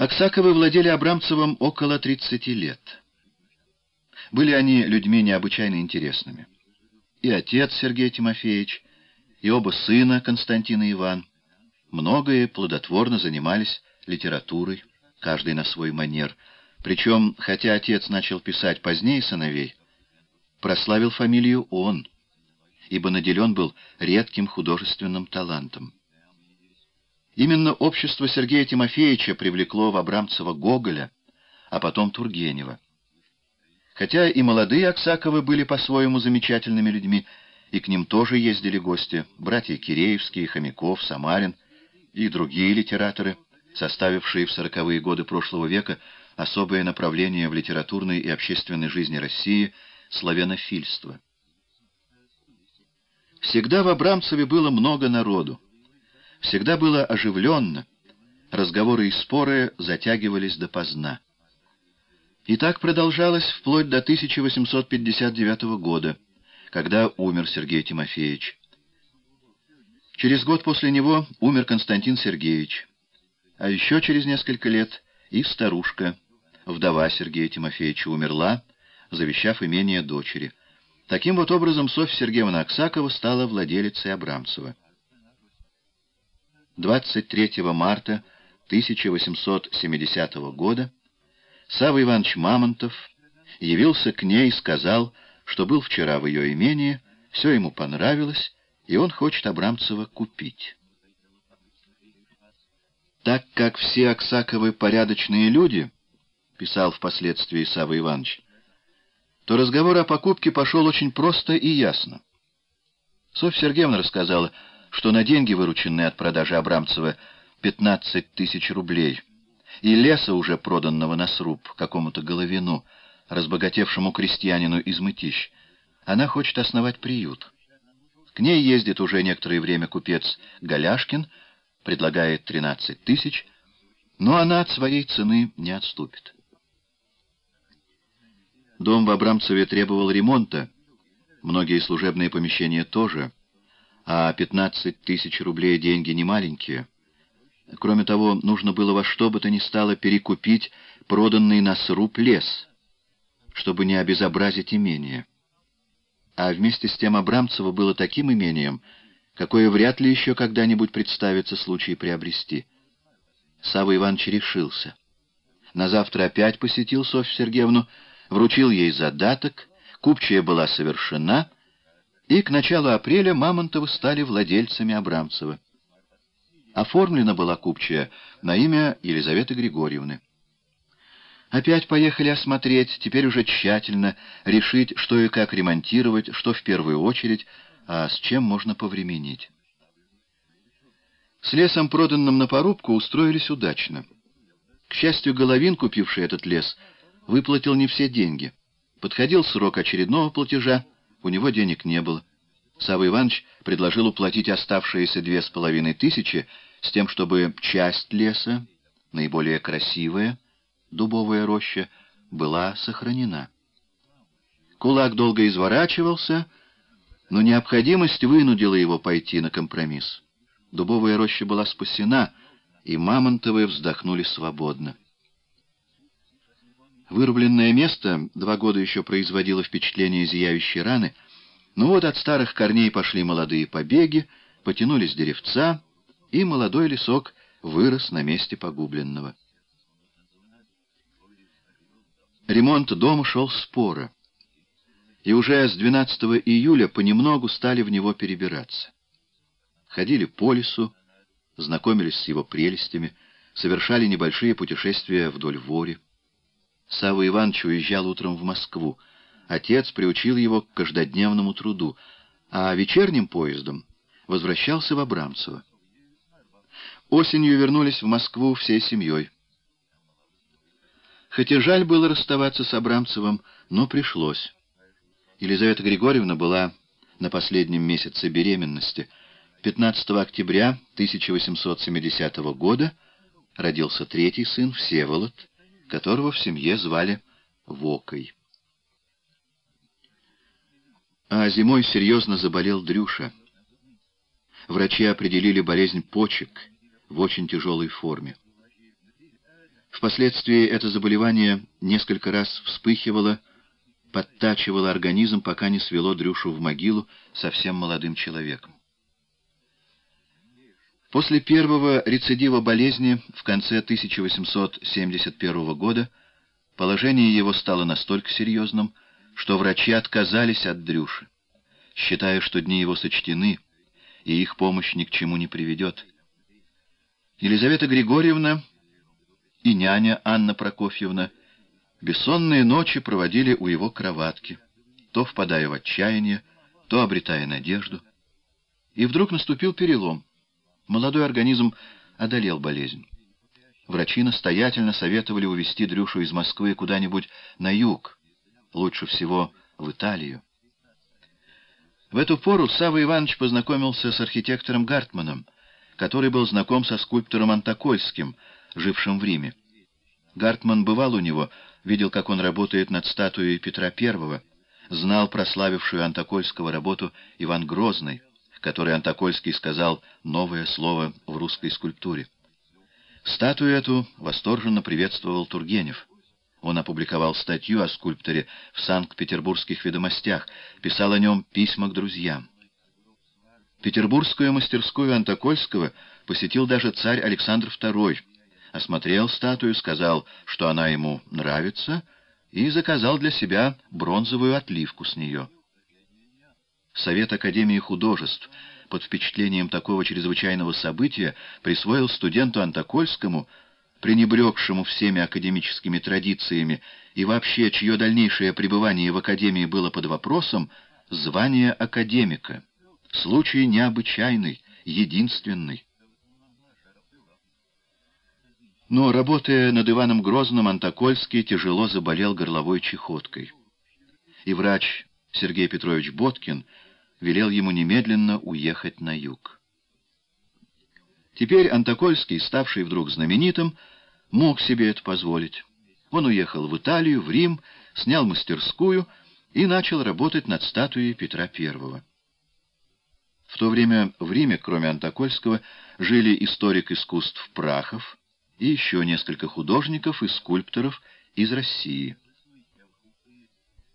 Аксаковы владели Абрамцевым около 30 лет. Были они людьми необычайно интересными. И отец Сергей Тимофеевич, и оба сына Константин и Иван многое плодотворно занимались литературой, каждый на свой манер. Причем, хотя отец начал писать позднее сыновей, прославил фамилию он, ибо наделен был редким художественным талантом. Именно общество Сергея Тимофеевича привлекло в Абрамцева Гоголя, а потом Тургенева. Хотя и молодые Аксаковы были по-своему замечательными людьми, и к ним тоже ездили гости, братья Киреевские, Хомяков, Самарин и другие литераторы, составившие в сороковые годы прошлого века особое направление в литературной и общественной жизни России — славянофильство. Всегда в Абрамцеве было много народу. Всегда было оживленно. Разговоры и споры затягивались допоздна. И так продолжалось вплоть до 1859 года, когда умер Сергей Тимофеевич. Через год после него умер Константин Сергеевич. А еще через несколько лет и старушка, вдова Сергея Тимофеевича, умерла, завещав имение дочери. Таким вот образом Софья Сергеевна Аксакова стала владелицей Абрамцева. 23 марта 1870 года Савва Иванович Мамонтов явился к ней и сказал, что был вчера в ее имении, все ему понравилось, и он хочет Абрамцева купить. Так как все Аксаковы порядочные люди, писал впоследствии Савва Иванович, то разговор о покупке пошел очень просто и ясно. Софья Сергеевна рассказала, что на деньги, вырученные от продажи Абрамцева, 15 тысяч рублей, и леса, уже проданного на сруб какому-то головину, разбогатевшему крестьянину из Мытищ, она хочет основать приют. К ней ездит уже некоторое время купец Голяшкин, предлагает 13 тысяч, но она от своей цены не отступит. Дом в Абрамцеве требовал ремонта, многие служебные помещения тоже — а 15 тысяч рублей деньги не маленькие. Кроме того, нужно было во что бы то ни стало перекупить проданный на сруб лес, чтобы не обезобразить имение. А вместе с тем Абрамцево было таким имением, какое вряд ли еще когда-нибудь представится случай приобрести. Савва Иванович решился. На завтра опять посетил Софью Сергеевну, вручил ей задаток, купчая была совершена — и к началу апреля Мамонтовы стали владельцами Абрамцева. Оформлена была купчая на имя Елизаветы Григорьевны. Опять поехали осмотреть, теперь уже тщательно, решить, что и как ремонтировать, что в первую очередь, а с чем можно повременить. С лесом, проданным на порубку, устроились удачно. К счастью, Головин, купивший этот лес, выплатил не все деньги. Подходил срок очередного платежа, у него денег не было. Савва Иванович предложил уплатить оставшиеся две с половиной тысячи с тем, чтобы часть леса, наиболее красивая, дубовая роща, была сохранена. Кулак долго изворачивался, но необходимость вынудила его пойти на компромисс. Дубовая роща была спасена, и Мамонтовы вздохнули свободно. Вырубленное место два года еще производило впечатление зияющей раны, но вот от старых корней пошли молодые побеги, потянулись деревца, и молодой лесок вырос на месте погубленного. Ремонт дома шел споро, и уже с 12 июля понемногу стали в него перебираться. Ходили по лесу, знакомились с его прелестями, совершали небольшие путешествия вдоль вори. Савва Иванович уезжал утром в Москву. Отец приучил его к каждодневному труду, а вечерним поездом возвращался в Абрамцево. Осенью вернулись в Москву всей семьей. Хотя жаль было расставаться с Абрамцевым, но пришлось. Елизавета Григорьевна была на последнем месяце беременности. 15 октября 1870 года родился третий сын Всеволод, которого в семье звали Вокой. А зимой серьезно заболел Дрюша. Врачи определили болезнь почек в очень тяжелой форме. Впоследствии это заболевание несколько раз вспыхивало, подтачивало организм, пока не свело Дрюшу в могилу совсем молодым человеком. После первого рецидива болезни в конце 1871 года положение его стало настолько серьезным, что врачи отказались от Дрюши, считая, что дни его сочтены, и их помощь ни к чему не приведет. Елизавета Григорьевна и няня Анна Прокофьевна бессонные ночи проводили у его кроватки, то впадая в отчаяние, то обретая надежду. И вдруг наступил перелом. Молодой организм одолел болезнь. Врачи настоятельно советовали увезти Дрюшу из Москвы куда-нибудь на юг, лучше всего в Италию. В эту пору Савва Иванович познакомился с архитектором Гартманом, который был знаком со скульптором Антокольским, жившим в Риме. Гартман бывал у него, видел, как он работает над статуей Петра I, знал прославившую Антокольского работу Иван Грозный, который Антокольский сказал «новое слово в русской скульптуре». Статую эту восторженно приветствовал Тургенев. Он опубликовал статью о скульпторе в Санкт-Петербургских ведомостях, писал о нем письма к друзьям. Петербургскую мастерскую Антокольского посетил даже царь Александр II, осмотрел статую, сказал, что она ему нравится, и заказал для себя бронзовую отливку с нее. Совет Академии художеств под впечатлением такого чрезвычайного события присвоил студенту Антокольскому, пренебрегшему всеми академическими традициями и вообще, чье дальнейшее пребывание в Академии было под вопросом, звание академика. Случай необычайный, единственный. Но, работая над Иваном Грозным, Антокольский тяжело заболел горловой чехоткой. И врач Сергей Петрович Боткин велел ему немедленно уехать на юг. Теперь Антокольский, ставший вдруг знаменитым, мог себе это позволить. Он уехал в Италию, в Рим, снял мастерскую и начал работать над статуей Петра I. В то время в Риме, кроме Антокольского, жили историк искусств Прахов и еще несколько художников и скульпторов из России.